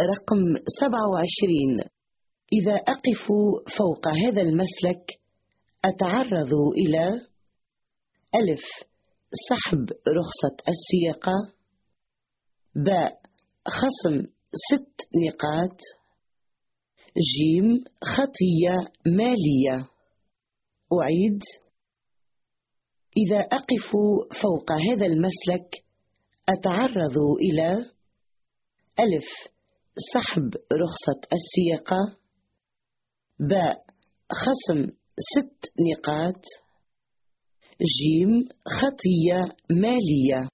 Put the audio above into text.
رقم 27 إذا أقف فوق هذا المسلك أتعرض إلى ألف. سحب رخصة السياقة. باء. خصم ست نقاط. جيم. خطية مالية. أعيد. إذا أقف فوق هذا المسلك أتعرض إلى ألف سحب رخصة السياقة باء خصم ست نقاط جيم خطية مالية.